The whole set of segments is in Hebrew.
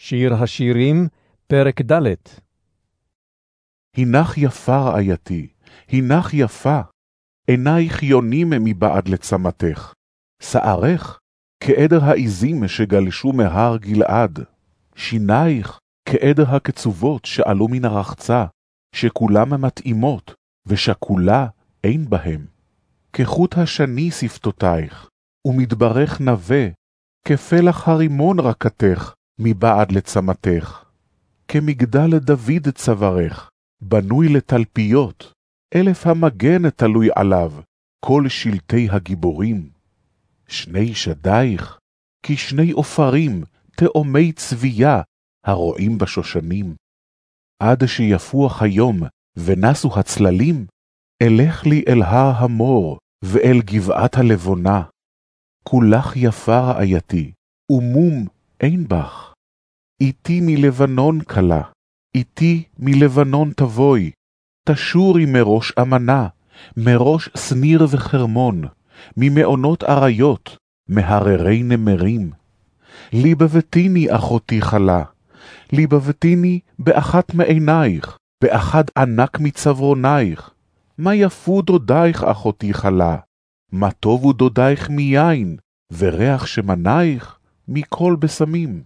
שיר השירים, פרק ד' הנך יפה רעייתי, הנך יפה, עינייך יונים מבעד לצמתך, שערך כעדר העזים שגלשו מהר גלעד, שינייך כעדר הקצובות שעלו מן הרחצה, שכולם מתאימות, ושכולה אין בהם. כחוט השני שפתותייך, ומדברך נווה, כפלח הרימון רקתך, מבעד לצמתך. כמגדל דוד צווארך, בנוי לתלפיות, אלף המגן תלוי עליו, כל שלטי הגיבורים. שני שדייך, כשני עופרים, תאומי צבייה, הרועים בשושנים. עד שיפוח היום, ונסו הצללים, אלך לי אל הר המור, ואל גבעת הלבונה. כולך יפה רעייתי, ומום אין בך. איתי מלבנון כלה, איתי מלבנון תבואי, תשורי מראש אמנה, מראש שניר וחרמון, ממעונות אריות, מהררי נמרים. ליבבתיני אחותי כלה, ליבבתיני באחת מעינייך, באחד ענק מצווארנייך. מה יפו דודייך אחותי כלה, מה טובו דודייך מיין, וריח שמנייך מכל בשמים.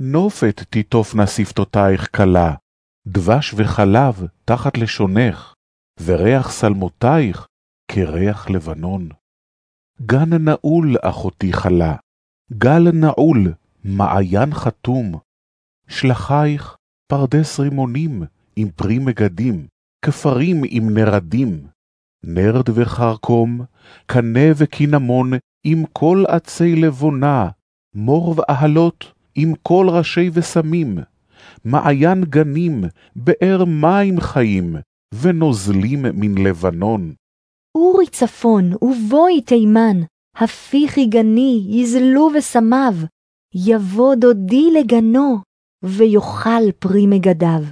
נופת תיטופנה שפתותייך כלה, דבש וחלב תחת לשונך, וריח שלמותייך כריח לבנון. גן נעול, אחותי כלה, גל נעול, מעיין חתום. שלחייך פרדס רימונים עם פרי מגדים, כפרים עם נרדים. נרד וחרקום, קנה וקינמון עם כל עצי לבונה, מור ואהלות עם כל ראשי ושמים, מעיין גנים, באר מים חיים, ונוזלים מן לבנון. אורי צפון ובואי תימן, הפיכי גני, יזלו ושמיו, יבוא דודי לגנו, ויאכל פרי מגדיו.